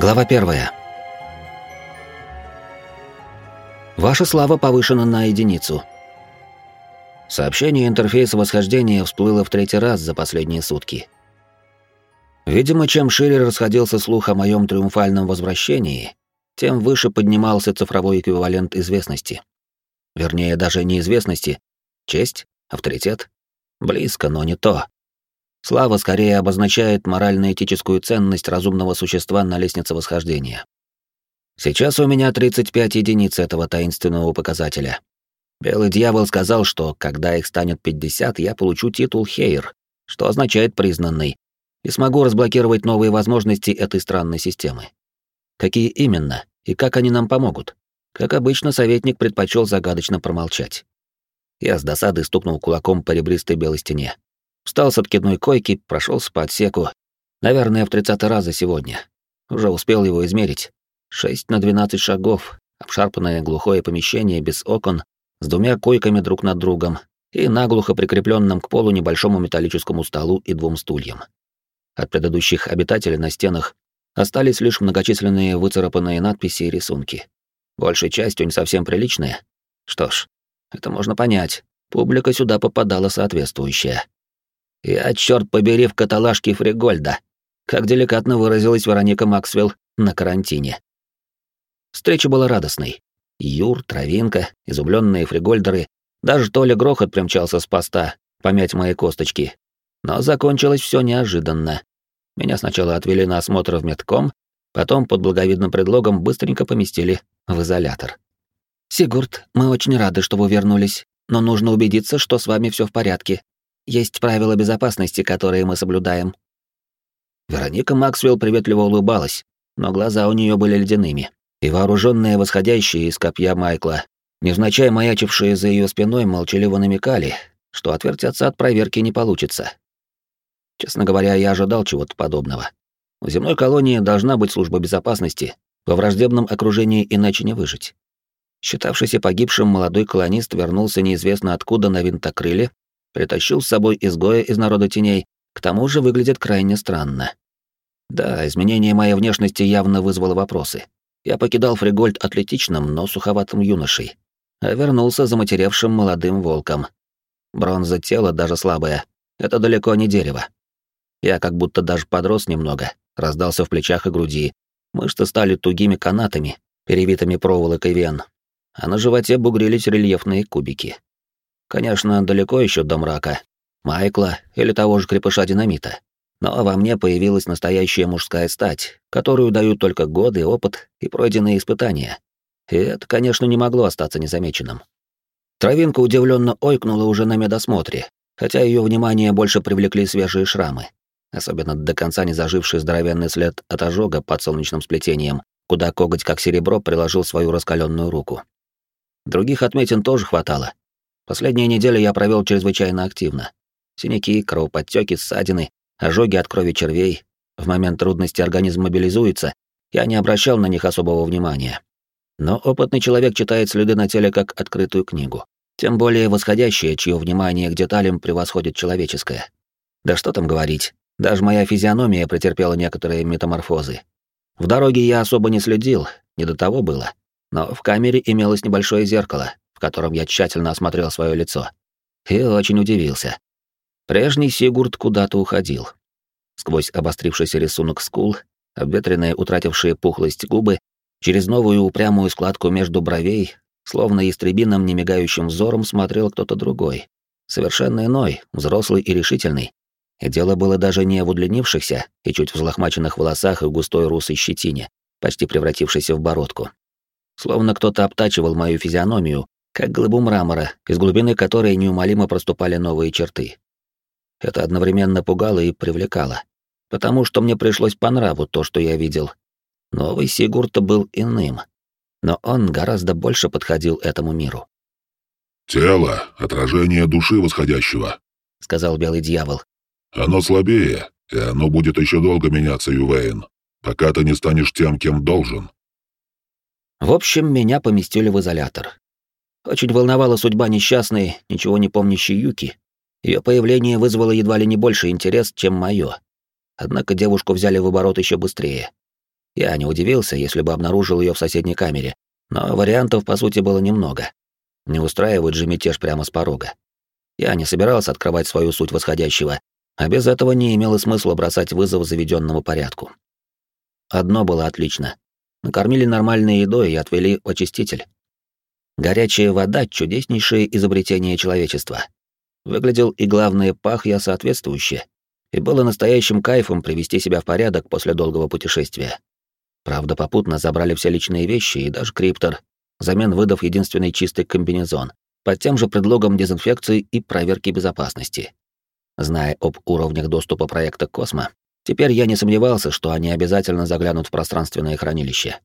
Глава первая. Ваша слава повышена на единицу. Сообщение интерфейса восхождения всплыло в третий раз за последние сутки. Видимо, чем шире расходился слух о моем триумфальном возвращении, тем выше поднимался цифровой эквивалент известности. Вернее, даже неизвестности. Честь? Авторитет? Близко, но не то. Слава скорее обозначает морально-этическую ценность разумного существа на лестнице восхождения. Сейчас у меня 35 единиц этого таинственного показателя. Белый дьявол сказал, что когда их станет 50, я получу титул Хейр, что означает признанный, и смогу разблокировать новые возможности этой странной системы. Какие именно и как они нам помогут? Как обычно, советник предпочел загадочно промолчать. Я с досадой стукнул кулаком по ребристой белой стене. Встал с откидной койки, прошелся по отсеку. Наверное, в тридцатый раз за сегодня. Уже успел его измерить. Шесть на двенадцать шагов, обшарпанное глухое помещение без окон, с двумя койками друг над другом и наглухо прикрепленным к полу небольшому металлическому столу и двум стульям. От предыдущих обитателей на стенах остались лишь многочисленные выцарапанные надписи и рисунки. Большей частью не совсем приличные. Что ж, это можно понять. Публика сюда попадала соответствующая. Я, черт побери, в каталажке Фригольда, как деликатно выразилась Вероника Максвелл на карантине. Встреча была радостной. Юр, Травинка, изумленные фригольдеры, даже Толя Грохот примчался с поста помять мои косточки. Но закончилось все неожиданно. Меня сначала отвели на осмотр в медком, потом под благовидным предлогом быстренько поместили в изолятор. «Сигурд, мы очень рады, что вы вернулись, но нужно убедиться, что с вами все в порядке. Есть правила безопасности, которые мы соблюдаем». Вероника Максвелл приветливо улыбалась, но глаза у нее были ледяными, и вооруженные восходящие из копья Майкла, невзначай маячившие за ее спиной, молчаливо намекали, что отвертеться от проверки не получится. Честно говоря, я ожидал чего-то подобного. В земной колонии должна быть служба безопасности, во враждебном окружении иначе не выжить. Считавшийся погибшим молодой колонист вернулся неизвестно откуда на винтокрыле Притащил с собой изгоя из народа теней, к тому же выглядит крайне странно. Да, изменение моей внешности явно вызвало вопросы. Я покидал Фригольд атлетичным, но суховатым юношей, а вернулся заматеревшим молодым волком. Бронза тела даже слабая. Это далеко не дерево. Я как будто даже подрос немного, раздался в плечах и груди. Мышцы стали тугими канатами, перевитыми проволокой вен, а на животе бугрились рельефные кубики. Конечно, далеко еще до мрака, Майкла или того же крепыша динамита. Но во мне появилась настоящая мужская стать, которую дают только годы, опыт и пройденные испытания. И это, конечно, не могло остаться незамеченным. Травинка удивленно ойкнула уже на медосмотре, хотя ее внимание больше привлекли свежие шрамы, особенно до конца не заживший здоровенный след от ожога под солнечным сплетением, куда коготь как серебро приложил свою раскаленную руку. Других отметин тоже хватало, Последние недели я провел чрезвычайно активно. Синяки, кровоподтеки, ссадины, ожоги от крови червей. В момент трудности организм мобилизуется, я не обращал на них особого внимания. Но опытный человек читает следы на теле как открытую книгу. Тем более восходящее, чье внимание к деталям превосходит человеческое. Да что там говорить, даже моя физиономия претерпела некоторые метаморфозы. В дороге я особо не следил, не до того было. Но в камере имелось небольшое зеркало, в котором я тщательно осмотрел свое лицо. И очень удивился. Прежний Сигурд куда-то уходил. Сквозь обострившийся рисунок скул, обветренные, утратившие пухлость губы, через новую упрямую складку между бровей, словно истребиным немигающим взором смотрел кто-то другой. Совершенно иной, взрослый и решительный. И дело было даже не в удлинившихся и чуть взлохмаченных волосах и густой русой щетине, почти превратившейся в бородку. Словно кто-то обтачивал мою физиономию, как глыбу мрамора, из глубины которой неумолимо проступали новые черты. Это одновременно пугало и привлекало, потому что мне пришлось по нраву то, что я видел. Новый Сигурд был иным, но он гораздо больше подходил этому миру. «Тело — отражение души восходящего», — сказал Белый Дьявол. «Оно слабее, и оно будет еще долго меняться, Ювейн, пока ты не станешь тем, кем должен». В общем, меня поместили в изолятор. Очень волновала судьба несчастной, ничего не помнящей Юки. Ее появление вызвало едва ли не больше интерес, чем мое. Однако девушку взяли в оборот еще быстрее. Я не удивился, если бы обнаружил ее в соседней камере, но вариантов, по сути, было немного. Не устраивает же мятеж прямо с порога. Я не собирался открывать свою суть восходящего, а без этого не имело смысла бросать вызов заведенному порядку. Одно было отлично. Накормили нормальной едой и отвели очиститель. Горячая вода — чудеснейшее изобретение человечества. Выглядел и, главное, пах я соответствующе. И было настоящим кайфом привести себя в порядок после долгого путешествия. Правда, попутно забрали все личные вещи и даже криптор, взамен выдав единственный чистый комбинезон, под тем же предлогом дезинфекции и проверки безопасности. Зная об уровнях доступа проекта «Космо», теперь я не сомневался, что они обязательно заглянут в пространственное хранилище.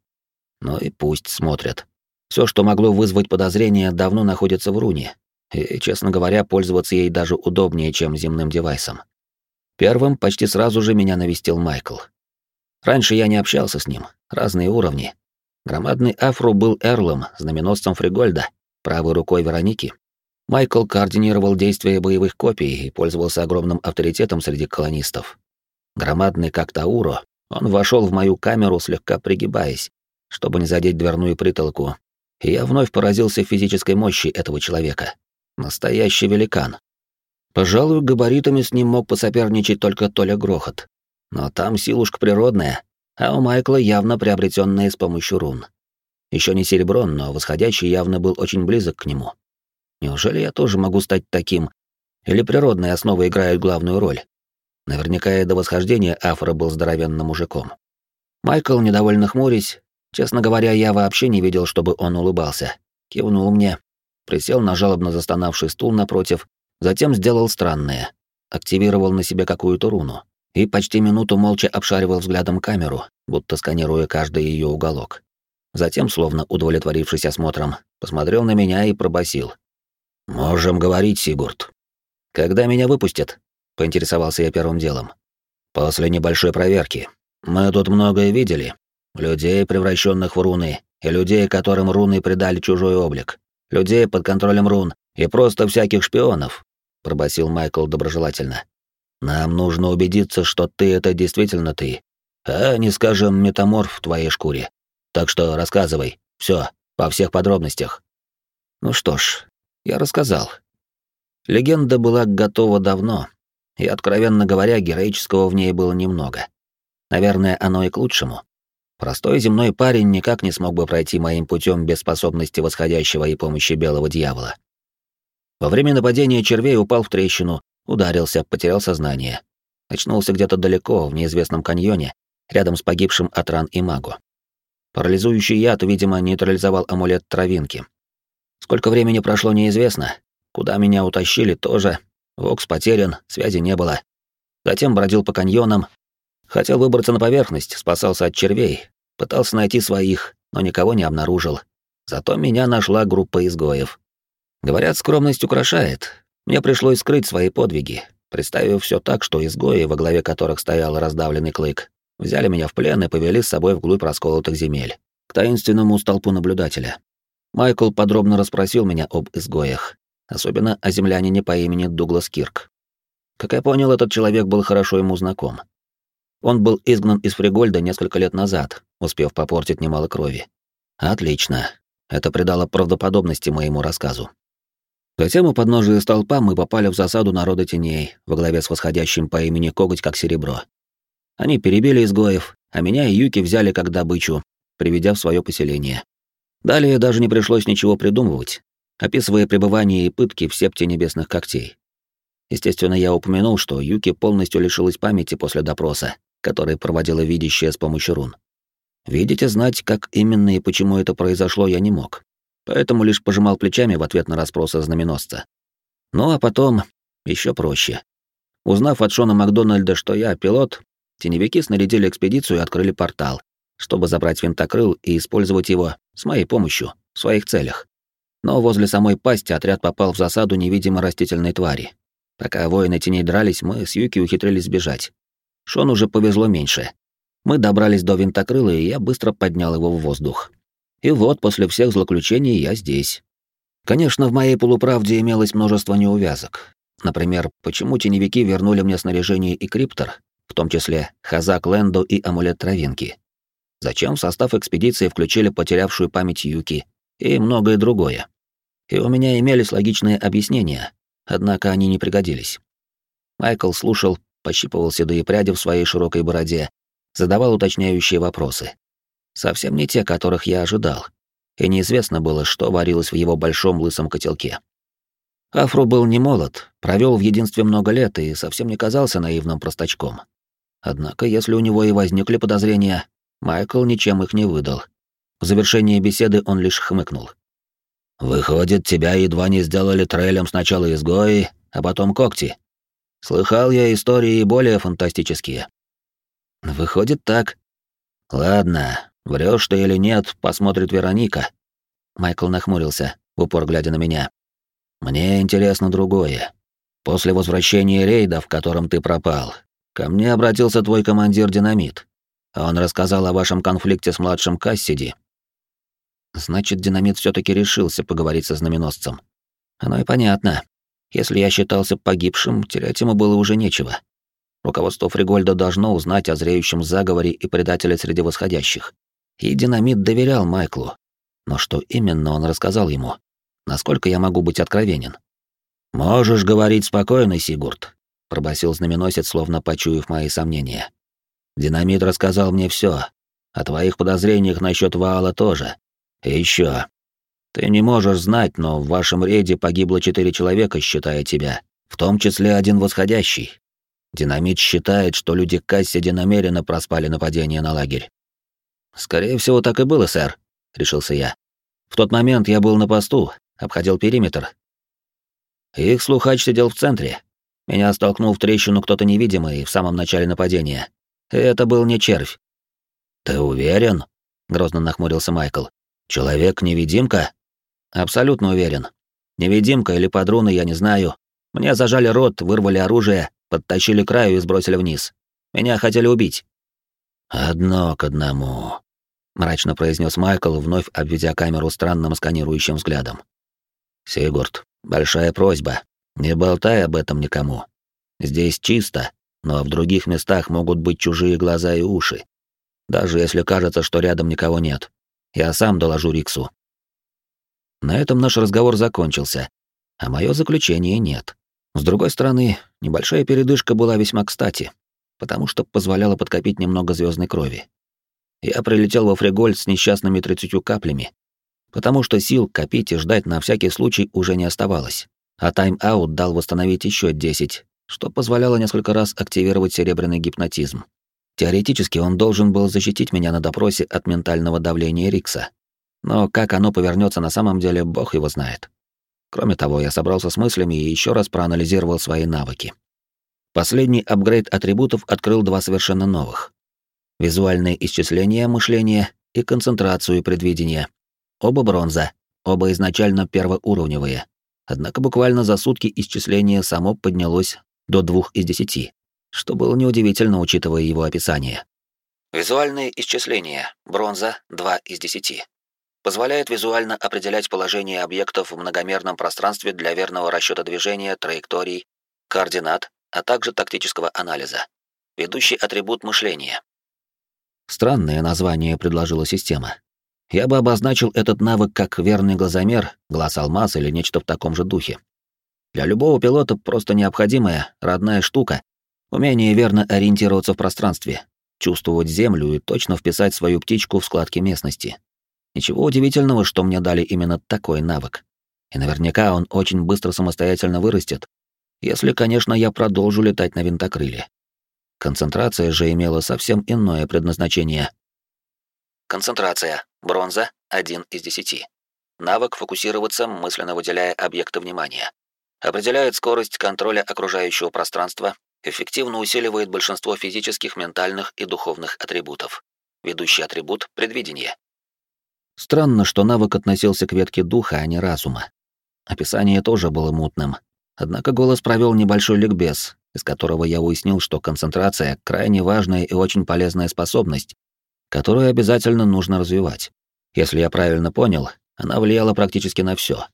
Ну и пусть смотрят. Все, что могло вызвать подозрения, давно находится в руне, и, честно говоря, пользоваться ей даже удобнее, чем земным девайсом. Первым почти сразу же меня навестил Майкл. Раньше я не общался с ним, разные уровни. Громадный Афру был Эрлом, знаменосцем Фригольда, правой рукой Вероники. Майкл координировал действия боевых копий и пользовался огромным авторитетом среди колонистов. Громадный как Тауро, он вошел в мою камеру, слегка пригибаясь, чтобы не задеть дверную притолку, и я вновь поразился физической мощи этого человека. Настоящий великан. Пожалуй, габаритами с ним мог посоперничать только Толя Грохот. Но там силушка природная, а у Майкла явно приобретенная с помощью рун. Еще не сереброн, но восходящий явно был очень близок к нему. Неужели я тоже могу стать таким? Или природные основы играют главную роль? Наверняка и до восхождения Афра был здоровенным мужиком. Майкл, недовольно хмурясь, честно говоря, я вообще не видел, чтобы он улыбался. Кивнул мне, присел на жалобно застонавший стул напротив, затем сделал странное. Активировал на себе какую-то руну и почти минуту молча обшаривал взглядом камеру, будто сканируя каждый ее уголок. Затем, словно удовлетворившись осмотром, посмотрел на меня и пробасил: «Можем говорить, Сигурд». «Когда меня выпустят?» — поинтересовался я первым делом. «После небольшой проверки. Мы тут многое видели. Людей, превращенных в руны, и людей, которым руны придали чужой облик. Людей под контролем рун, и просто всяких шпионов», — пробасил Майкл доброжелательно. «Нам нужно убедиться, что ты — это действительно ты, а не, скажем, метаморф в твоей шкуре. Так что рассказывай, все, по всех подробностях». Ну что ж, я рассказал. Легенда была готова давно, и, откровенно говоря, героического в ней было немного. Наверное, оно и к лучшему. Простой земной парень никак не смог бы пройти моим путем без способности восходящего и помощи белого дьявола. Во время нападения червей упал в трещину, ударился, потерял сознание. Очнулся где-то далеко, в неизвестном каньоне, рядом с погибшим от ран и магу. Парализующий яд, видимо, нейтрализовал амулет травинки. Сколько времени прошло, неизвестно. Куда меня утащили, тоже. Вокс потерян, связи не было. Затем бродил по каньонам. Хотел выбраться на поверхность, спасался от червей. Пытался найти своих, но никого не обнаружил. Зато меня нашла группа изгоев. Говорят, скромность украшает. Мне пришлось скрыть свои подвиги, представив все так, что изгои, во главе которых стоял раздавленный клык, взяли меня в плен и повели с собой вглубь расколотых земель, к таинственному столпу наблюдателя. Майкл подробно расспросил меня об изгоях, особенно о землянине по имени Дуглас Кирк. Как я понял, этот человек был хорошо ему знаком. Он был изгнан из Фригольда несколько лет назад, успев попортить немало крови. Отлично. Это придало правдоподобности моему рассказу. Затем у подножия столпа мы попали в засаду народа теней, во главе с восходящим по имени Коготь как серебро. Они перебили изгоев, а меня и Юки взяли как добычу, приведя в свое поселение. Далее даже не пришлось ничего придумывать, описывая пребывание и пытки в септе небесных когтей. Естественно, я упомянул, что Юки полностью лишилась памяти после допроса, который проводила видящая с помощью рун. Видеть и знать, как именно и почему это произошло, я не мог. Поэтому лишь пожимал плечами в ответ на расспросы знаменосца. Ну а потом еще проще. Узнав от Шона Макдональда, что я пилот, теневики снарядили экспедицию и открыли портал, чтобы забрать винтокрыл и использовать его с моей помощью в своих целях. Но возле самой пасти отряд попал в засаду невидимой растительной твари. Пока воины теней дрались, мы с Юки ухитрились сбежать. Шон уже повезло меньше. Мы добрались до винтокрыла, и я быстро поднял его в воздух. И вот, после всех злоключений, я здесь. Конечно, в моей полуправде имелось множество неувязок. Например, почему теневики вернули мне снаряжение и криптор, в том числе Хазак Лэндо и амулет травинки. Зачем в состав экспедиции включили потерявшую память Юки и многое другое. И у меня имелись логичные объяснения, однако они не пригодились. Майкл слушал, пощипывал седые пряди в своей широкой бороде, задавал уточняющие вопросы. Совсем не те, которых я ожидал. И неизвестно было, что варилось в его большом лысом котелке. Афру был не молод, провел в единстве много лет и совсем не казался наивным простачком. Однако, если у него и возникли подозрения, Майкл ничем их не выдал. В завершении беседы он лишь хмыкнул. «Выходит, тебя едва не сделали трейлем сначала изгои, а потом когти. Слыхал я истории более фантастические». «Выходит так». «Ладно, врешь ты или нет, посмотрит Вероника». Майкл нахмурился, в упор глядя на меня. «Мне интересно другое. После возвращения рейда, в котором ты пропал, ко мне обратился твой командир Динамит. Он рассказал о вашем конфликте с младшим Кассиди Значит, динамит все таки решился поговорить со знаменосцем. Оно и понятно. Если я считался погибшим, терять ему было уже нечего. Руководство Фригольда должно узнать о зреющем заговоре и предателе среди восходящих. И динамит доверял Майклу. Но что именно он рассказал ему? Насколько я могу быть откровенен? «Можешь говорить спокойно, Сигурд», — пробасил знаменосец, словно почуяв мои сомнения. «Динамит рассказал мне все. О твоих подозрениях насчет Ваала тоже. И еще. Ты не можешь знать, но в вашем рейде погибло четыре человека, считая тебя, в том числе один восходящий. Динамит считает, что люди Кассиди намеренно проспали нападение на лагерь. Скорее всего, так и было, сэр, решился я. В тот момент я был на посту, обходил периметр. Их слухач сидел в центре. Меня столкнул в трещину кто-то невидимый в самом начале нападения. И это был не червь. Ты уверен? грозно нахмурился Майкл. Человек-невидимка? Абсолютно уверен. Невидимка или подруна, я не знаю. Мне зажали рот, вырвали оружие, подтащили краю и сбросили вниз. Меня хотели убить. Одно к одному, мрачно произнес Майкл, вновь обведя камеру странным сканирующим взглядом. Сигурд, большая просьба, не болтай об этом никому. Здесь чисто, но в других местах могут быть чужие глаза и уши. Даже если кажется, что рядом никого нет. Я сам доложу Риксу. На этом наш разговор закончился, а мое заключение нет. С другой стороны, небольшая передышка была весьма кстати, потому что позволяла подкопить немного звездной крови. Я прилетел во Фриголь с несчастными тридцатью каплями, потому что сил копить и ждать на всякий случай уже не оставалось, а тайм-аут дал восстановить еще 10, что позволяло несколько раз активировать серебряный гипнотизм. Теоретически он должен был защитить меня на допросе от ментального давления Рикса. Но как оно повернется на самом деле, бог его знает. Кроме того, я собрался с мыслями и еще раз проанализировал свои навыки. Последний апгрейд атрибутов открыл два совершенно новых. Визуальное исчисление мышления и концентрацию предвидения. Оба бронза, оба изначально первоуровневые. Однако буквально за сутки исчисление само поднялось до двух из десяти что было неудивительно, учитывая его описание. Визуальные исчисления. Бронза 2 из 10. Позволяет визуально определять положение объектов в многомерном пространстве для верного расчета движения, траекторий, координат, а также тактического анализа. Ведущий атрибут мышления. Странное название предложила система. Я бы обозначил этот навык как верный глазомер, глаз-алмаз или нечто в таком же духе. Для любого пилота просто необходимая, родная штука, Умение верно ориентироваться в пространстве, чувствовать землю и точно вписать свою птичку в складки местности. Ничего удивительного, что мне дали именно такой навык. И наверняка он очень быстро самостоятельно вырастет, если, конечно, я продолжу летать на винтокрыле. Концентрация же имела совсем иное предназначение. Концентрация. Бронза. 1 из 10. Навык фокусироваться, мысленно выделяя объекты внимания. Определяет скорость контроля окружающего пространства эффективно усиливает большинство физических, ментальных и духовных атрибутов. Ведущий атрибут — предвидение. Странно, что навык относился к ветке духа, а не разума. Описание тоже было мутным. Однако голос провел небольшой ликбез, из которого я уяснил, что концентрация — крайне важная и очень полезная способность, которую обязательно нужно развивать. Если я правильно понял, она влияла практически на все.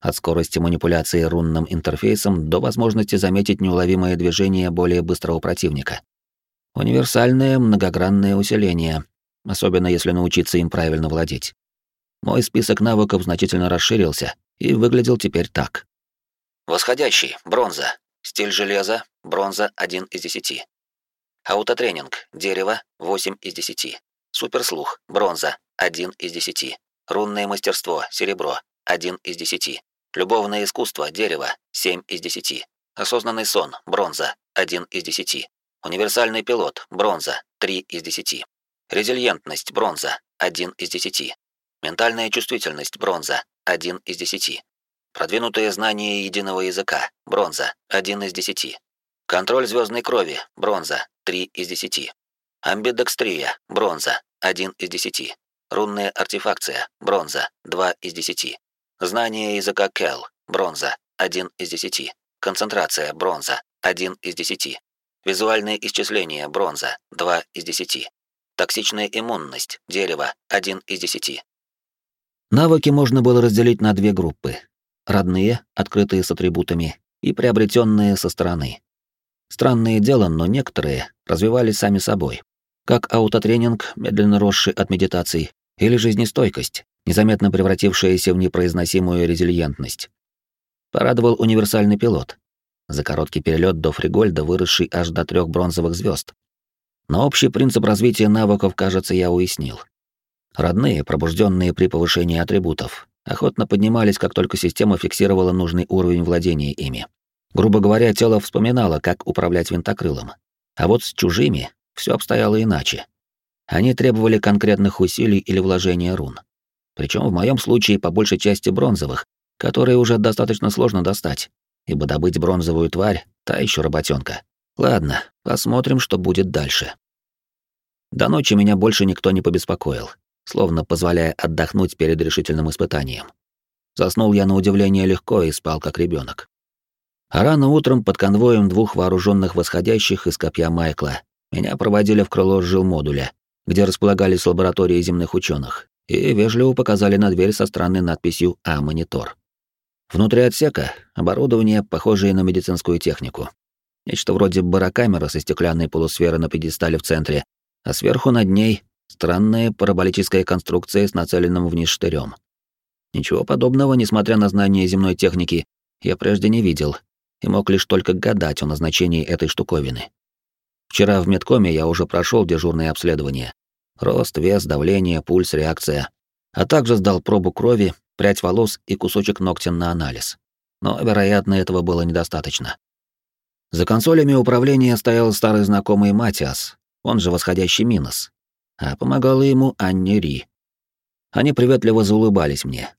От скорости манипуляции рунным интерфейсом до возможности заметить неуловимое движение более быстрого противника. Универсальное многогранное усиление, особенно если научиться им правильно владеть. Мой список навыков значительно расширился и выглядел теперь так. Восходящий, бронза. Стиль железа, бронза 1 из 10. Аутотренинг, дерево 8 из 10. Суперслух, бронза 1 из 10. Рунное мастерство, серебро 1 из 10. Любовное искусство, дерево 7 из 10. Осознанный сон, бронза 1 из 10. Универсальный пилот, бронза 3 из 10. Резильентность, бронза 1 из 10. Ментальная чувствительность, бронза 1 из 10. Продвинутые знания единого языка, бронза 1 из 10. Контроль звездной крови, бронза 3 из 10. Амбидекстрия, бронза 1 из 10. Рунная артефакция, бронза 2 из 10. Знание языка Кел, бронза 1 из 10. Концентрация, бронза 1 из 10. Визуальное исчисление, бронза 2 из 10. Токсичная иммунность, дерево 1 из 10. Навыки можно было разделить на две группы. Родные, открытые с атрибутами, и приобретенные со стороны. Странное дело, но некоторые развивались сами собой. Как аутотренинг, медленно росший от медитаций, или жизнестойкость, незаметно превратившаяся в непроизносимую резилиентность. Порадовал универсальный пилот. За короткий перелет до Фригольда, выросший аж до трех бронзовых звезд. Но общий принцип развития навыков, кажется, я уяснил. Родные, пробужденные при повышении атрибутов, охотно поднимались, как только система фиксировала нужный уровень владения ими. Грубо говоря, тело вспоминало, как управлять винтокрылом. А вот с чужими все обстояло иначе. Они требовали конкретных усилий или вложения рун. Причем в моем случае по большей части бронзовых, которые уже достаточно сложно достать, ибо добыть бронзовую тварь — та еще работенка. Ладно, посмотрим, что будет дальше. До ночи меня больше никто не побеспокоил, словно позволяя отдохнуть перед решительным испытанием. Заснул я на удивление легко и спал как ребенок. А рано утром под конвоем двух вооруженных восходящих из копья Майкла меня проводили в крыло жилмодуля, где располагались лаборатории земных ученых, и вежливо показали на дверь со странной надписью «А-монитор». Внутри отсека оборудование, похожее на медицинскую технику. Нечто вроде барокамеры со стеклянной полусферой на пьедестале в центре, а сверху над ней странная параболическая конструкция с нацеленным вниз штырем. Ничего подобного, несмотря на знание земной техники, я прежде не видел и мог лишь только гадать о назначении этой штуковины. Вчера в медкоме я уже прошел дежурное обследование. Рост, вес, давление, пульс, реакция. А также сдал пробу крови, прядь волос и кусочек ногтя на анализ. Но, вероятно, этого было недостаточно. За консолями управления стоял старый знакомый Матиас, он же восходящий Минос. А помогала ему Анни Ри. Они приветливо заулыбались мне.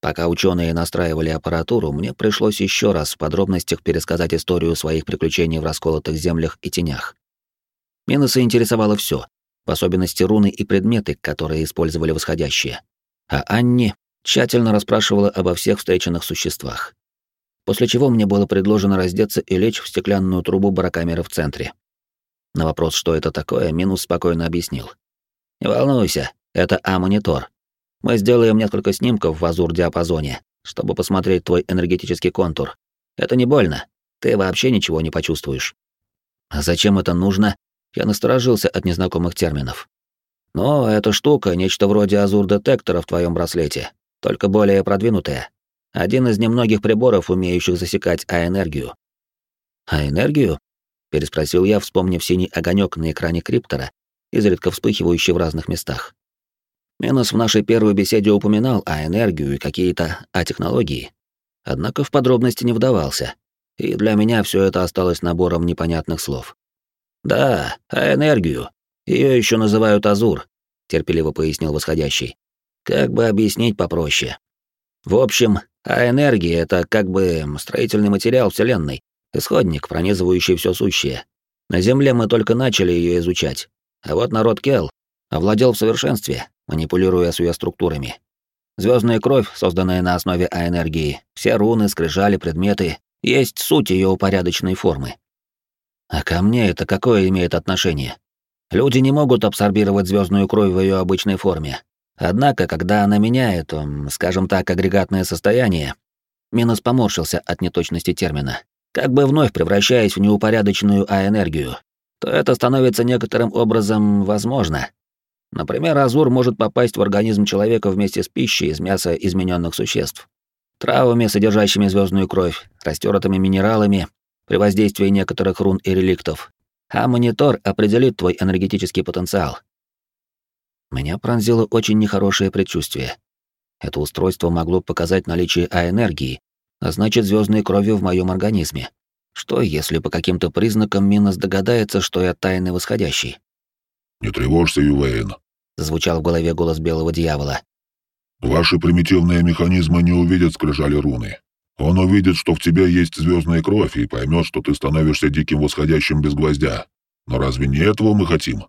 Пока ученые настраивали аппаратуру, мне пришлось еще раз в подробностях пересказать историю своих приключений в расколотых землях и тенях. Миноса интересовало все, в особенности руны и предметы, которые использовали восходящие. А Анни тщательно расспрашивала обо всех встреченных существах. После чего мне было предложено раздеться и лечь в стеклянную трубу барокамеры в центре. На вопрос, что это такое, Минус спокойно объяснил. «Не волнуйся, это А-монитор. Мы сделаем несколько снимков в азур-диапазоне, чтобы посмотреть твой энергетический контур. Это не больно. Ты вообще ничего не почувствуешь». «А зачем это нужно?» Я насторожился от незнакомых терминов. Но эта штука — нечто вроде азур-детектора в твоем браслете, только более продвинутая. Один из немногих приборов, умеющих засекать А-энергию. «А-энергию?» — переспросил я, вспомнив синий огонек на экране криптора, изредка вспыхивающий в разных местах. Минус в нашей первой беседе упоминал А-энергию и какие-то А-технологии, однако в подробности не вдавался, и для меня все это осталось набором непонятных слов. «Да, а энергию. Ее еще называют Азур», — терпеливо пояснил восходящий. «Как бы объяснить попроще. В общем, а энергия — это как бы строительный материал Вселенной, исходник, пронизывающий все сущее. На Земле мы только начали ее изучать, а вот народ Кел овладел в совершенстве, манипулируя с ее структурами. Звездная кровь, созданная на основе А-энергии, все руны, скрижали, предметы, есть суть ее упорядоченной формы. А ко мне это какое имеет отношение? Люди не могут абсорбировать звездную кровь в ее обычной форме. Однако, когда она меняет, скажем так, агрегатное состояние, Минус поморщился от неточности термина, как бы вновь превращаясь в неупорядоченную А-энергию, то это становится некоторым образом возможно. Например, азур может попасть в организм человека вместе с пищей из мяса измененных существ, травами, содержащими звездную кровь, растертыми минералами, при воздействии некоторых рун и реликтов. А монитор определит твой энергетический потенциал. Меня пронзило очень нехорошее предчувствие. Это устройство могло показать наличие А-энергии, а значит, звездной крови в моем организме. Что, если по каким-то признакам Минос догадается, что я тайный восходящий? «Не тревожься, Ювейн», — звучал в голове голос белого дьявола. «Ваши примитивные механизмы не увидят скрижали руны. Он увидит, что в тебе есть звездная кровь, и поймет, что ты становишься диким восходящим без гвоздя. Но разве не этого мы хотим?»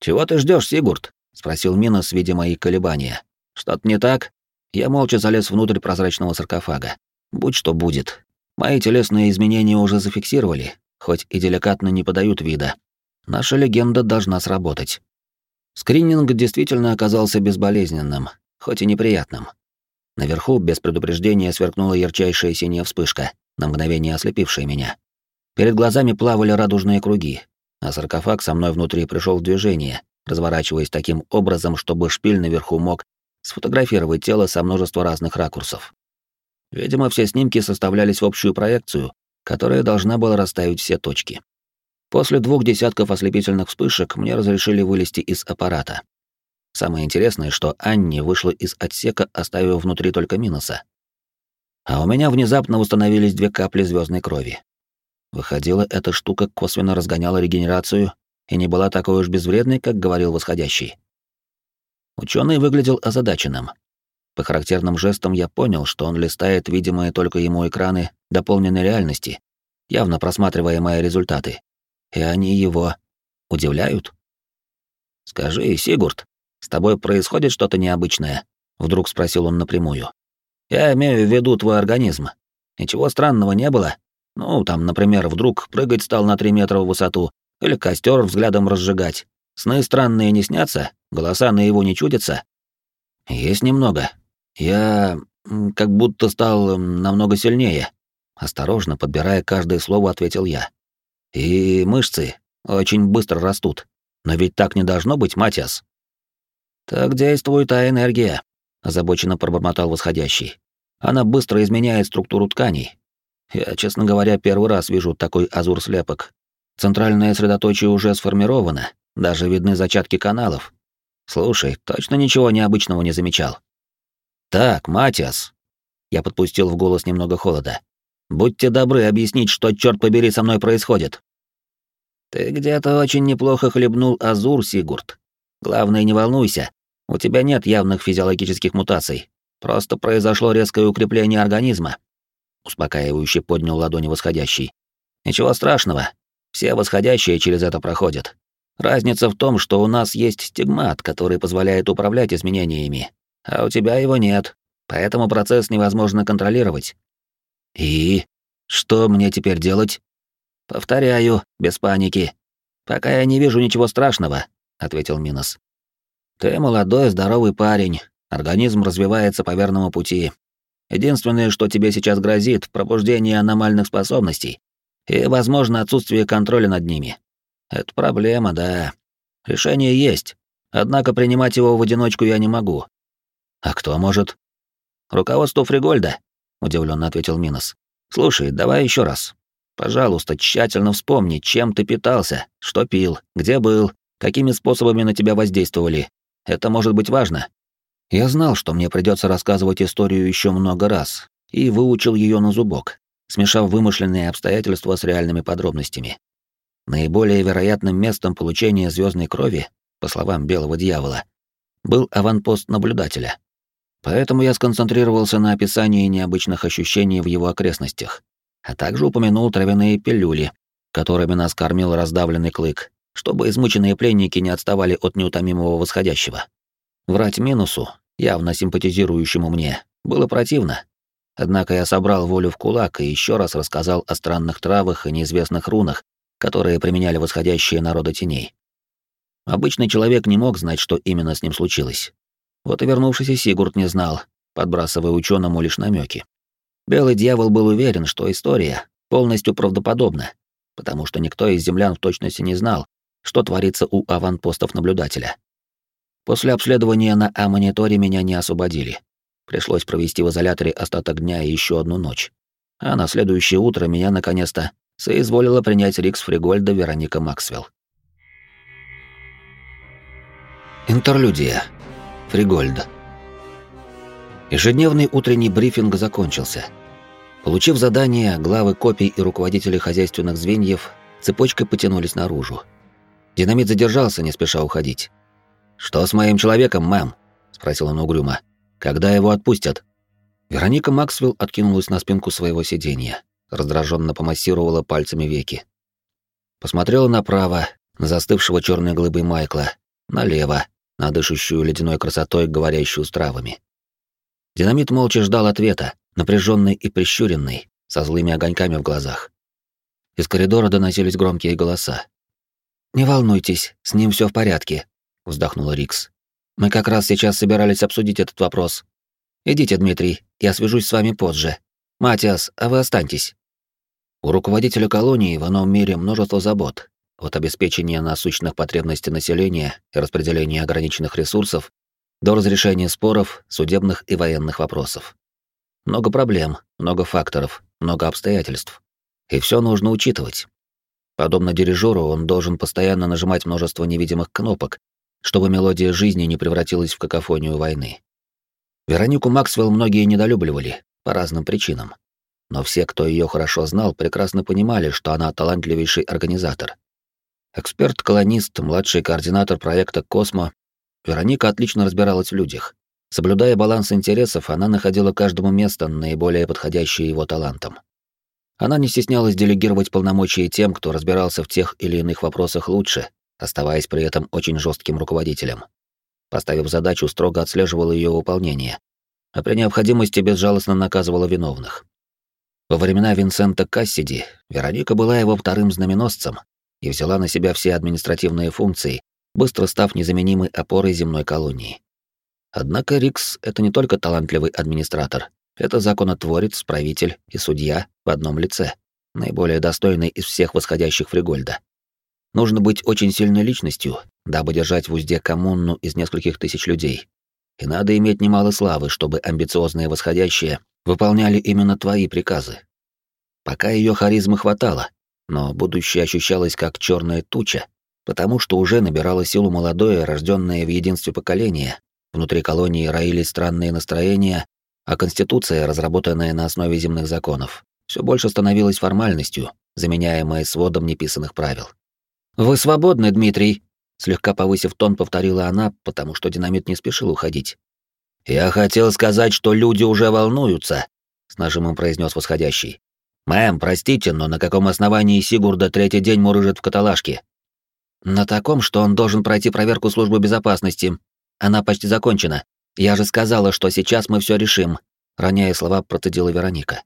«Чего ты ждешь, Сигурд?» — спросил Минос, видя мои колебания. «Что-то не так?» Я молча залез внутрь прозрачного саркофага. Будь что будет. Мои телесные изменения уже зафиксировали, хоть и деликатно не подают вида. Наша легенда должна сработать. Скрининг действительно оказался безболезненным, хоть и неприятным. Наверху без предупреждения сверкнула ярчайшая синяя вспышка, на мгновение ослепившая меня. Перед глазами плавали радужные круги, а саркофаг со мной внутри пришел в движение, разворачиваясь таким образом, чтобы шпиль наверху мог сфотографировать тело со множества разных ракурсов. Видимо, все снимки составлялись в общую проекцию, которая должна была расставить все точки. После двух десятков ослепительных вспышек мне разрешили вылезти из аппарата. Самое интересное, что Анни вышла из отсека, оставив внутри только минуса. А у меня внезапно установились две капли звездной крови. Выходило, эта штука косвенно разгоняла регенерацию и не была такой уж безвредной, как говорил восходящий. Ученый выглядел озадаченным. По характерным жестам я понял, что он листает видимые только ему экраны дополненной реальности, явно просматривая мои результаты. И они его удивляют. «Скажи, Сигурд, с тобой происходит что-то необычное?» — вдруг спросил он напрямую. «Я имею в виду твой организм. Ничего странного не было? Ну, там, например, вдруг прыгать стал на три метра в высоту, или костер взглядом разжигать. Сны странные не снятся, голоса на его не чудятся. Есть немного. Я как будто стал намного сильнее. Осторожно, подбирая каждое слово, ответил я. И мышцы очень быстро растут. Но ведь так не должно быть, Матиас. Так действует та энергия, озабоченно пробормотал восходящий. Она быстро изменяет структуру тканей. Я, честно говоря, первый раз вижу такой азур-слепок. Центральное средоточие уже сформировано, даже видны зачатки каналов. Слушай, точно ничего необычного не замечал. Так, Матиас. Я подпустил в голос немного холода. Будьте добры объяснить, что, черт побери, со мной происходит. Ты где-то очень неплохо хлебнул азур, Сигурд. Главное, не волнуйся. У тебя нет явных физиологических мутаций. Просто произошло резкое укрепление организма. Успокаивающе поднял ладони восходящий. Ничего страшного. Все восходящие через это проходят. Разница в том, что у нас есть стигмат, который позволяет управлять изменениями, а у тебя его нет, поэтому процесс невозможно контролировать. И что мне теперь делать? Повторяю, без паники. Пока я не вижу ничего страшного, ответил Минос. Ты молодой, здоровый парень, организм развивается по верному пути. Единственное, что тебе сейчас грозит, пробуждение аномальных способностей и, возможно, отсутствие контроля над ними. Это проблема, да. Решение есть. Однако принимать его в одиночку я не могу. А кто может? Руководство Фригольда, удивленно ответил Минос. Слушай, давай еще раз. Пожалуйста, тщательно вспомни, чем ты питался, что пил, где был, какими способами на тебя воздействовали. Это может быть важно. Я знал, что мне придется рассказывать историю еще много раз, и выучил ее на зубок, смешав вымышленные обстоятельства с реальными подробностями. Наиболее вероятным местом получения звездной крови, по словам Белого Дьявола, был аванпост наблюдателя. Поэтому я сконцентрировался на описании необычных ощущений в его окрестностях, а также упомянул травяные пилюли, которыми нас кормил раздавленный клык, чтобы измученные пленники не отставали от неутомимого восходящего. Врать минусу, явно симпатизирующему мне, было противно. Однако я собрал волю в кулак и еще раз рассказал о странных травах и неизвестных рунах, которые применяли восходящие народы теней. Обычный человек не мог знать, что именно с ним случилось. Вот и вернувшийся Сигурд не знал, подбрасывая ученому лишь намеки. Белый дьявол был уверен, что история полностью правдоподобна, потому что никто из землян в точности не знал, что творится у аванпостов наблюдателя. После обследования на А-мониторе меня не освободили. Пришлось провести в изоляторе остаток дня и еще одну ночь. А на следующее утро меня наконец-то соизволила принять Рикс Фригольда Вероника Максвелл. Интерлюдия. Фригольд. Ежедневный утренний брифинг закончился. Получив задание, главы копий и руководители хозяйственных звеньев цепочкой потянулись наружу. Динамит задержался, не спеша уходить. «Что с моим человеком, мэм?» — спросил он угрюмо. «Когда его отпустят?» Вероника Максвелл откинулась на спинку своего сиденья, раздраженно помассировала пальцами веки. Посмотрела направо, на застывшего черной глыбой Майкла, налево, на дышащую ледяной красотой, говорящую с травами. Динамит молча ждал ответа, напряженный и прищуренный, со злыми огоньками в глазах. Из коридора доносились громкие голоса. «Не волнуйтесь, с ним все в порядке», — вздохнула Рикс. «Мы как раз сейчас собирались обсудить этот вопрос. Идите, Дмитрий, я свяжусь с вами позже. Матиас, а вы останьтесь». У руководителя колонии в ином мире множество забот, от обеспечения насущных потребностей населения и распределения ограниченных ресурсов до разрешения споров, судебных и военных вопросов. Много проблем, много факторов, много обстоятельств. И все нужно учитывать. Подобно дирижеру, он должен постоянно нажимать множество невидимых кнопок, чтобы мелодия жизни не превратилась в какофонию войны. Веронику Максвелл многие недолюбливали, по разным причинам. Но все, кто ее хорошо знал, прекрасно понимали, что она талантливейший организатор. Эксперт-колонист, младший координатор проекта «Космо», Вероника отлично разбиралась в людях. Соблюдая баланс интересов, она находила каждому место, наиболее подходящее его талантам. Она не стеснялась делегировать полномочия тем, кто разбирался в тех или иных вопросах лучше, оставаясь при этом очень жестким руководителем. Поставив задачу, строго отслеживала ее выполнение, а при необходимости безжалостно наказывала виновных. Во времена Винсента Кассиди Вероника была его вторым знаменосцем и взяла на себя все административные функции, быстро став незаменимой опорой земной колонии. Однако Рикс — это не только талантливый администратор, это законотворец, правитель и судья в одном лице, наиболее достойный из всех восходящих Фригольда. Нужно быть очень сильной личностью, дабы держать в узде коммуну из нескольких тысяч людей. И надо иметь немало славы, чтобы амбициозные восходящие выполняли именно твои приказы. Пока ее харизмы хватало, но будущее ощущалось как черная туча, потому что уже набирало силу молодое, рожденное в единстве поколение. Внутри колонии роились странные настроения, а конституция, разработанная на основе земных законов, все больше становилась формальностью, заменяемой сводом неписанных правил. «Вы свободны, Дмитрий», — слегка повысив тон, повторила она, потому что динамит не спешил уходить. «Я хотел сказать, что люди уже волнуются», — с нажимом произнес восходящий. «Мэм, простите, но на каком основании Сигурда третий день мурыжит в каталажке?» «На таком, что он должен пройти проверку службы безопасности. Она почти закончена. Я же сказала, что сейчас мы все решим», — роняя слова, процедила Вероника.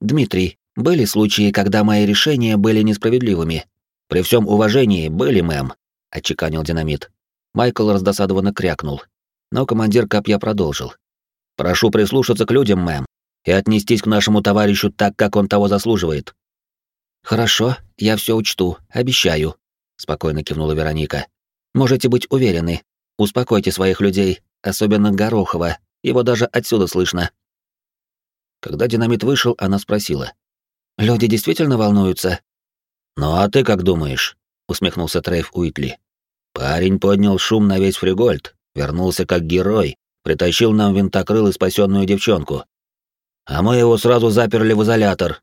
«Дмитрий, были случаи, когда мои решения были несправедливыми. При всем уважении были, мэм», — отчеканил динамит. Майкл раздосадованно крякнул. Но командир копья продолжил. «Прошу прислушаться к людям, мэм, и отнестись к нашему товарищу так, как он того заслуживает». «Хорошо, я все учту, обещаю», — спокойно кивнула Вероника. «Можете быть уверены. Успокойте своих людей, особенно Горохова, его даже отсюда слышно». Когда динамит вышел, она спросила. «Люди действительно волнуются?» «Ну а ты как думаешь?» — усмехнулся Трейф Уитли. «Парень поднял шум на весь Фригольд, вернулся как герой, притащил нам винтокрыл и спасенную девчонку. А мы его сразу заперли в изолятор.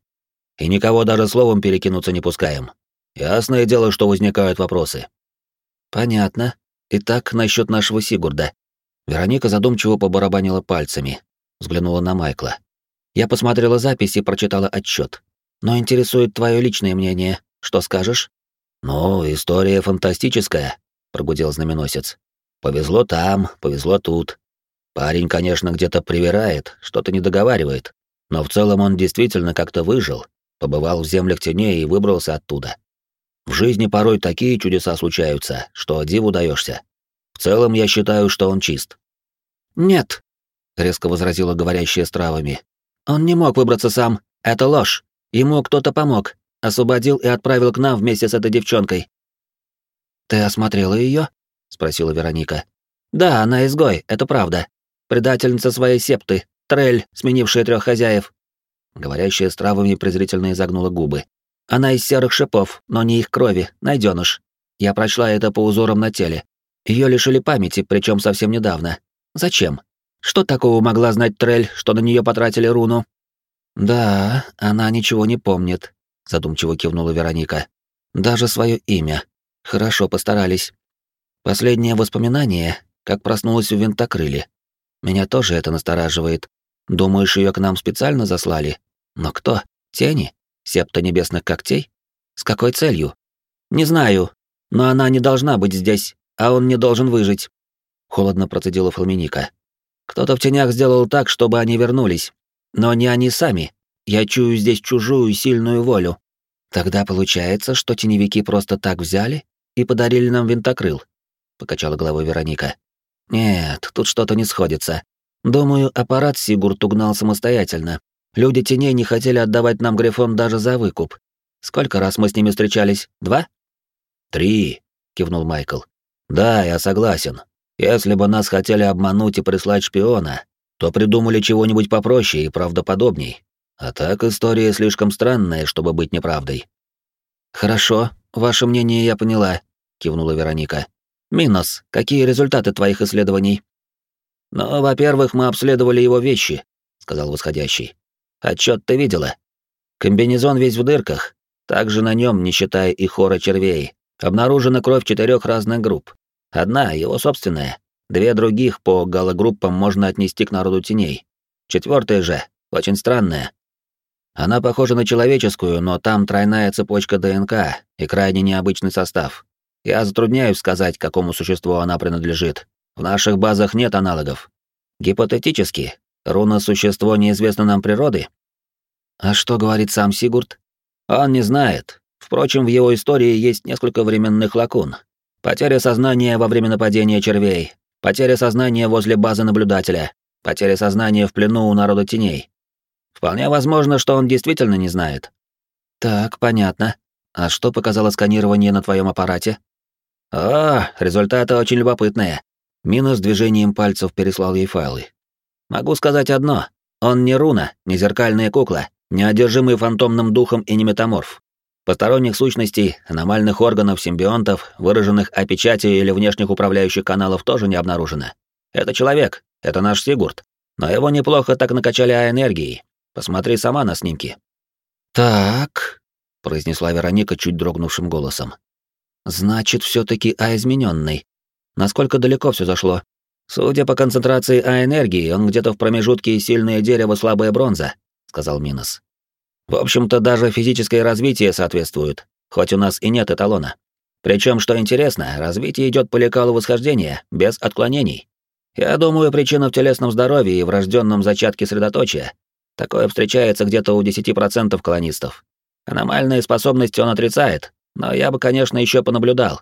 И никого даже словом перекинуться не пускаем. Ясное дело, что возникают вопросы. Понятно. Итак, насчет нашего Сигурда. Вероника задумчиво побарабанила пальцами, взглянула на Майкла. Я посмотрела запись и прочитала отчет. Но интересует твое личное мнение. Что скажешь? Ну, история фантастическая, прогудел знаменосец. Повезло там, повезло тут. Парень, конечно, где-то привирает, что-то не договаривает, но в целом он действительно как-то выжил, побывал в землях теней и выбрался оттуда. В жизни порой такие чудеса случаются, что диву даешься. В целом я считаю, что он чист. Нет, резко возразила говорящая с травами. Он не мог выбраться сам. Это ложь. Ему кто-то помог, освободил и отправил к нам вместе с этой девчонкой. Ты осмотрела ее? спросила Вероника. Да, она изгой, это правда. Предательница своей септы, трель, сменившая трех хозяев. Говорящая с травами презрительно изогнула губы. Она из серых шипов, но не их крови, найденыш. Я прочла это по узорам на теле. Ее лишили памяти, причем совсем недавно. Зачем? Что такого могла знать Трель, что на нее потратили руну? Да, она ничего не помнит, задумчиво кивнула Вероника. Даже свое имя. Хорошо постарались. Последнее воспоминание, как проснулась в винтокрыле. Меня тоже это настораживает. Думаешь, ее к нам специально заслали? Но кто? Тени? Септа небесных когтей? С какой целью? Не знаю, но она не должна быть здесь, а он не должен выжить. Холодно процедила Фламиника. Кто-то в тенях сделал так, чтобы они вернулись. Но не они сами. Я чую здесь чужую сильную волю. Тогда получается, что теневики просто так взяли и подарили нам винтокрыл. Покачала головой Вероника. Нет, тут что-то не сходится. Думаю, аппарат Сигурд угнал самостоятельно. Люди теней не хотели отдавать нам Грифон даже за выкуп. Сколько раз мы с ними встречались? Два? Три, кивнул Майкл. Да, я согласен. Если бы нас хотели обмануть и прислать шпиона, то придумали чего-нибудь попроще и правдоподобней. А так история слишком странная, чтобы быть неправдой. Хорошо, ваше мнение я поняла, кивнула Вероника. Минус, какие результаты твоих исследований? Ну, во-первых, мы обследовали его вещи, сказал восходящий. Отчет ты видела? Комбинезон весь в дырках. Также на нем, не считая и хора червей, обнаружена кровь четырех разных групп. Одна — его собственная. Две других по галогруппам можно отнести к народу теней. Четвертая же, очень странная. Она похожа на человеческую, но там тройная цепочка ДНК и крайне необычный состав. Я затрудняюсь сказать, какому существу она принадлежит. В наших базах нет аналогов. Гипотетически, руна — существо неизвестно нам природы. А что говорит сам Сигурд? Он не знает. Впрочем, в его истории есть несколько временных лакун, Потеря сознания во время нападения червей, потеря сознания возле базы наблюдателя, потеря сознания в плену у народа теней. Вполне возможно, что он действительно не знает. Так, понятно. А что показало сканирование на твоем аппарате? О, результаты очень любопытные. Минус движением пальцев переслал ей файлы. Могу сказать одно. Он не руна, не зеркальная кукла, не одержимый фантомным духом и не метаморф. Посторонних сущностей, аномальных органов, симбионтов, выраженных о печати или внешних управляющих каналов тоже не обнаружено. Это человек, это наш Сигурд. Но его неплохо так накачали А-энергией. Посмотри сама на снимки. «Так», — произнесла Вероника чуть дрогнувшим голосом. «Значит, все таки А-измененный. Насколько далеко все зашло?» «Судя по концентрации А-энергии, он где-то в промежутке сильное дерево, слабая бронза», — сказал Минос. В общем-то, даже физическое развитие соответствует, хоть у нас и нет эталона. Причем, что интересно, развитие идет по лекалу восхождения, без отклонений. Я думаю, причина в телесном здоровье и врожденном зачатке средоточия. Такое встречается где-то у 10% колонистов. Аномальные способности он отрицает, но я бы, конечно, еще понаблюдал.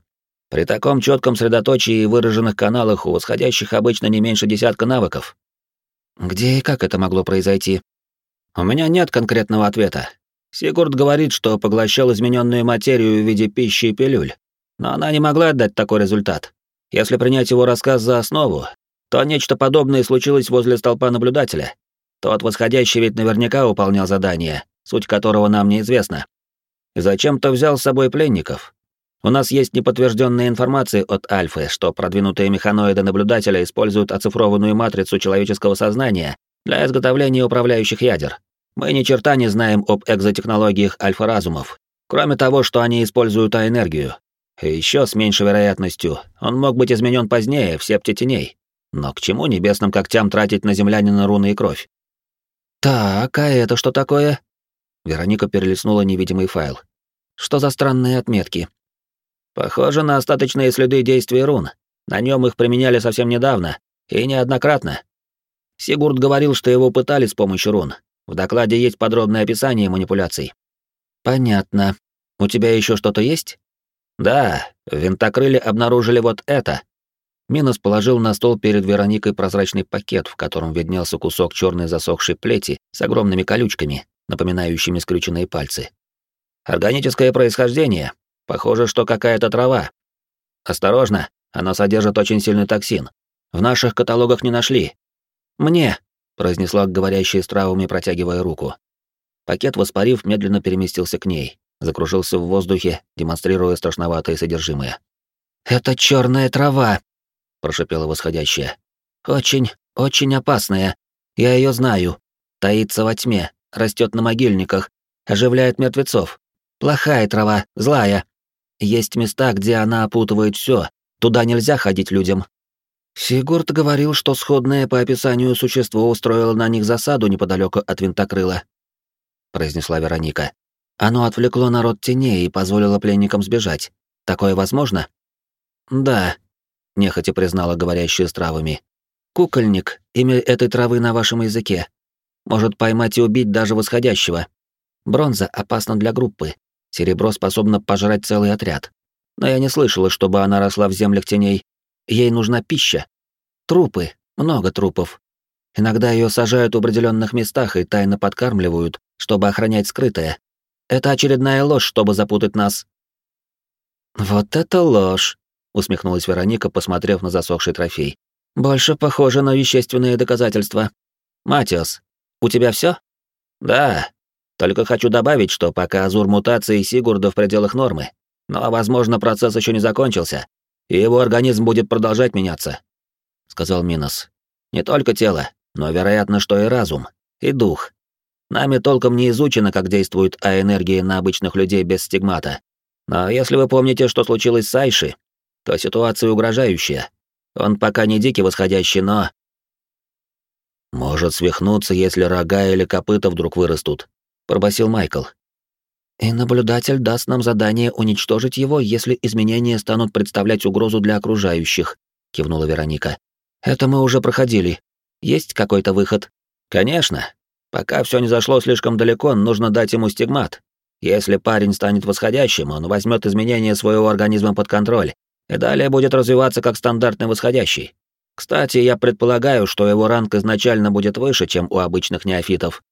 При таком четком средоточии и выраженных каналах у восходящих обычно не меньше десятка навыков. Где и как это могло произойти? У меня нет конкретного ответа. Сигурд говорит, что поглощал измененную материю в виде пищи и пилюль, но она не могла дать такой результат. Если принять его рассказ за основу, то нечто подобное случилось возле столпа наблюдателя. Тот восходящий ведь наверняка выполнял задание, суть которого нам неизвестна. Зачем-то взял с собой пленников. У нас есть неподтвержденная информация от Альфы, что продвинутые механоиды наблюдателя используют оцифрованную матрицу человеческого сознания для изготовления управляющих ядер. Мы ни черта не знаем об экзотехнологиях альфа-разумов, кроме того, что они используют А-энергию. И еще с меньшей вероятностью он мог быть изменен позднее в септе теней. Но к чему небесным когтям тратить на землянина руны и кровь? «Так, а это что такое?» Вероника перелистнула невидимый файл. «Что за странные отметки?» «Похоже на остаточные следы действия рун. На нем их применяли совсем недавно, и неоднократно. Сигурд говорил, что его пытали с помощью рун. В докладе есть подробное описание манипуляций. Понятно. У тебя еще что-то есть? Да, в винтокрыле обнаружили вот это. Минус положил на стол перед Вероникой прозрачный пакет, в котором виднелся кусок черной засохшей плети с огромными колючками, напоминающими скрюченные пальцы. Органическое происхождение. Похоже, что какая-то трава. Осторожно, она содержит очень сильный токсин. В наших каталогах не нашли. Мне, произнесла говорящая с травами, протягивая руку. Пакет, воспарив, медленно переместился к ней, закружился в воздухе, демонстрируя страшноватое содержимое. «Это черная трава!» — прошипела восходящая. «Очень, очень опасная. Я ее знаю. Таится во тьме, растет на могильниках, оживляет мертвецов. Плохая трава, злая. Есть места, где она опутывает все. Туда нельзя ходить людям. Сигурд говорил, что сходное по описанию существо устроило на них засаду неподалеку от винтокрыла, произнесла Вероника. Оно отвлекло народ теней и позволило пленникам сбежать. Такое возможно? Да, нехотя признала говорящая с травами. Кукольник, имя этой травы на вашем языке. Может поймать и убить даже восходящего. Бронза опасна для группы. Серебро способно пожрать целый отряд. Но я не слышала, чтобы она росла в землях теней. Ей нужна пища. Трупы, много трупов. Иногда ее сажают в определенных местах и тайно подкармливают, чтобы охранять скрытое. Это очередная ложь, чтобы запутать нас. Вот это ложь, усмехнулась Вероника, посмотрев на засохший трофей. Больше похоже на вещественные доказательства. Матиас, у тебя все? Да. Только хочу добавить, что пока азур мутации Сигурда в пределах нормы, но, возможно, процесс еще не закончился, и его организм будет продолжать меняться, сказал Минос. Не только тело, но, вероятно, что и разум, и дух. Нами толком не изучено, как действует А-энергия на обычных людей без стигмата. Но если вы помните, что случилось с Айши, то ситуация угрожающая. Он пока не дикий восходящий, но... Может свихнуться, если рога или копыта вдруг вырастут, пробасил Майкл. И наблюдатель даст нам задание уничтожить его, если изменения станут представлять угрозу для окружающих, кивнула Вероника. Это мы уже проходили. Есть какой-то выход? Конечно. Пока все не зашло слишком далеко, нужно дать ему стигмат. Если парень станет восходящим, он возьмет изменения своего организма под контроль и далее будет развиваться как стандартный восходящий. Кстати, я предполагаю, что его ранг изначально будет выше, чем у обычных неофитов.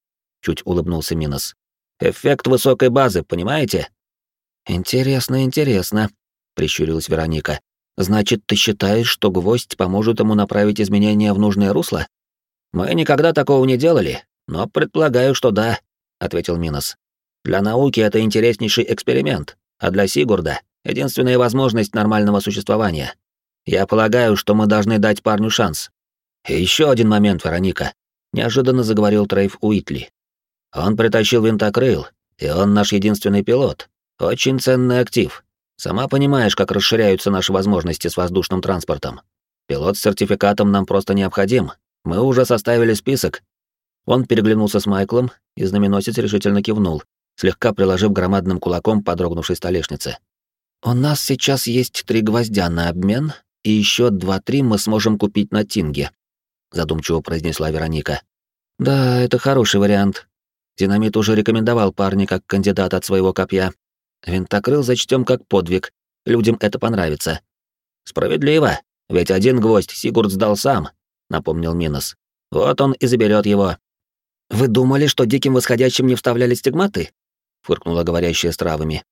Чуть улыбнулся Минос. Эффект высокой базы, понимаете? Интересно, интересно, прищурилась Вероника. Значит, ты считаешь, что гвоздь поможет ему направить изменения в нужное русло? Мы никогда такого не делали, но предполагаю, что да, ответил Минос. Для науки это интереснейший эксперимент, а для Сигурда единственная возможность нормального существования. Я полагаю, что мы должны дать парню шанс. И еще один момент, Вероника. Неожиданно заговорил Трейв Уитли. Он притащил винтокрыл, и он наш единственный пилот. Очень ценный актив. Сама понимаешь, как расширяются наши возможности с воздушным транспортом. Пилот с сертификатом нам просто необходим. Мы уже составили список. Он переглянулся с Майклом, и знаменосец решительно кивнул, слегка приложив громадным кулаком по дрогнувшей столешнице. «У нас сейчас есть три гвоздя на обмен, и еще два-три мы сможем купить на Тинге», — задумчиво произнесла Вероника. «Да, это хороший вариант. Динамит уже рекомендовал парня как кандидат от своего копья. Винтокрыл зачтем как подвиг, людям это понравится». «Справедливо, ведь один гвоздь Сигурд сдал сам», — напомнил Минос. «Вот он и заберет его». «Вы думали, что диким восходящим не вставляли стигматы?» — фыркнула говорящая с травами.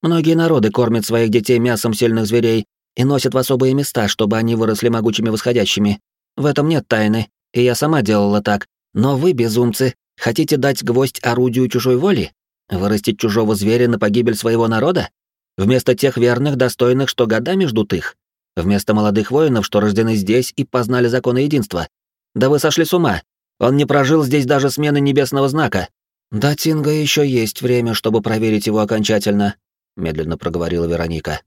«Многие народы кормят своих детей мясом сильных зверей и носят в особые места, чтобы они выросли могучими восходящими. В этом нет тайны, и я сама делала так. Но вы, безумцы, хотите дать гвоздь орудию чужой воли? Вырастить чужого зверя на погибель своего народа? Вместо тех верных, достойных, что годами ждут их? Вместо молодых воинов, что рождены здесь и познали законы единства? Да вы сошли с ума. Он не прожил здесь даже смены небесного знака. До Тинга еще есть время, чтобы проверить его окончательно, медленно проговорила Вероника.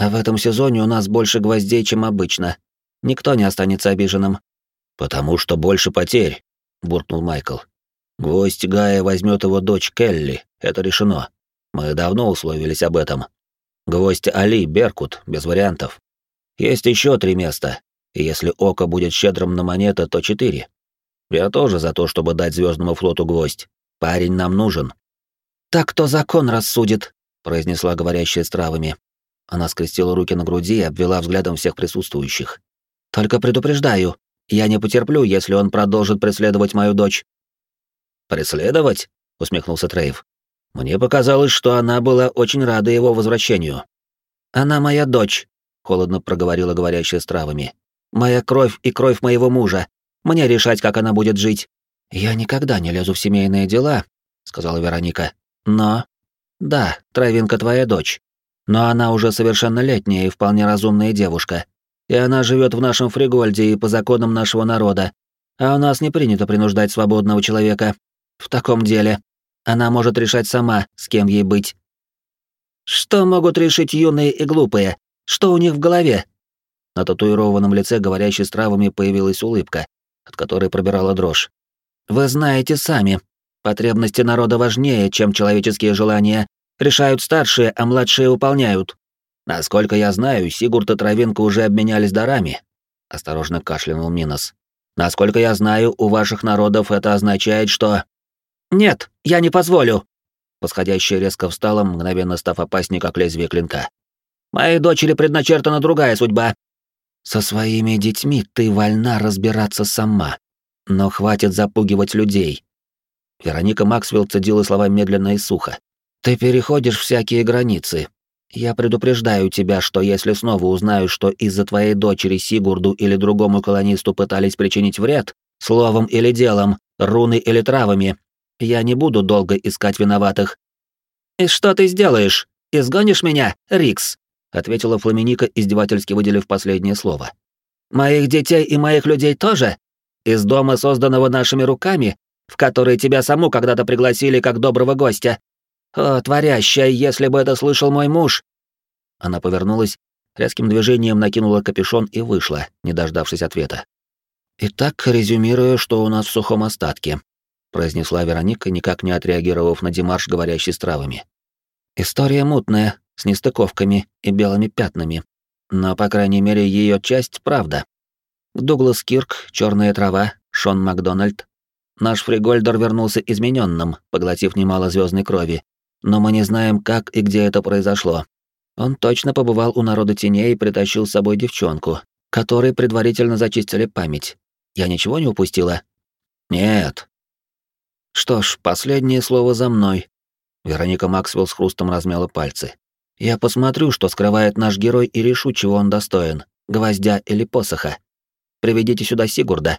А в этом сезоне у нас больше гвоздей, чем обычно. Никто не останется обиженным. Потому что больше потерь, буркнул Майкл. Гвоздь Гая возьмет его дочь Келли, это решено. Мы давно условились об этом. Гвоздь Али, Беркут, без вариантов. Есть еще три места, и если Око будет щедрым на монеты, то четыре. Я тоже за то, чтобы дать Звездному флоту гвоздь. Парень нам нужен. Так кто закон рассудит, произнесла говорящая с травами. Она скрестила руки на груди и обвела взглядом всех присутствующих. «Только предупреждаю, я не потерплю, если он продолжит преследовать мою дочь». «Преследовать?» — усмехнулся Трейв. «Мне показалось, что она была очень рада его возвращению». «Она моя дочь», — холодно проговорила говорящая с травами. Моя кровь и кровь моего мужа. Мне решать, как она будет жить. Я никогда не лезу в семейные дела, сказала Вероника. Но да, Травинка твоя дочь. Но она уже совершеннолетняя и вполне разумная девушка. И она живет в нашем Фригольде и по законам нашего народа. А у нас не принято принуждать свободного человека. В таком деле. Она может решать сама, с кем ей быть. Что могут решить юные и глупые? Что у них в голове? На татуированном лице говорящей с травами появилась улыбка, от которой пробирала дрожь. Вы знаете сами, потребности народа важнее, чем человеческие желания. Решают старшие, а младшие выполняют. Насколько я знаю, Сигурд и Травинка уже обменялись дарами. Осторожно кашлянул Минос. Насколько я знаю, у ваших народов это означает, что... Нет, я не позволю. Восходящая резко встала, мгновенно став опаснее, как лезвие клинка. «Моей дочери предначертана другая судьба». «Со своими детьми ты вольна разбираться сама. Но хватит запугивать людей». Вероника Максвелл цедила слова медленно и сухо. «Ты переходишь всякие границы. Я предупреждаю тебя, что если снова узнаю, что из-за твоей дочери Сигурду или другому колонисту пытались причинить вред, словом или делом, руны или травами, я не буду долго искать виноватых. «И что ты сделаешь? Изгонишь меня, Рикс?» — ответила Фламиника, издевательски выделив последнее слово. «Моих детей и моих людей тоже? Из дома, созданного нашими руками, в который тебя саму когда-то пригласили как доброго гостя? О, творящая, если бы это слышал мой муж!» Она повернулась, резким движением накинула капюшон и вышла, не дождавшись ответа. «Итак, резюмирую, что у нас в сухом остатке произнесла Вероника, никак не отреагировав на демарш, говорящий с травами. История мутная, с нестыковками и белыми пятнами. Но, по крайней мере, ее часть — правда. Дуглас Кирк, Черная трава, Шон Макдональд. Наш Фригольдер вернулся измененным, поглотив немало звездной крови. Но мы не знаем, как и где это произошло. Он точно побывал у народа теней и притащил с собой девчонку, которой предварительно зачистили память. Я ничего не упустила? Нет, что ж, последнее слово за мной. Вероника Максвелл с хрустом размяла пальцы. Я посмотрю, что скрывает наш герой, и решу, чего он достоин: гвоздя или посоха. Приведите сюда Сигурда.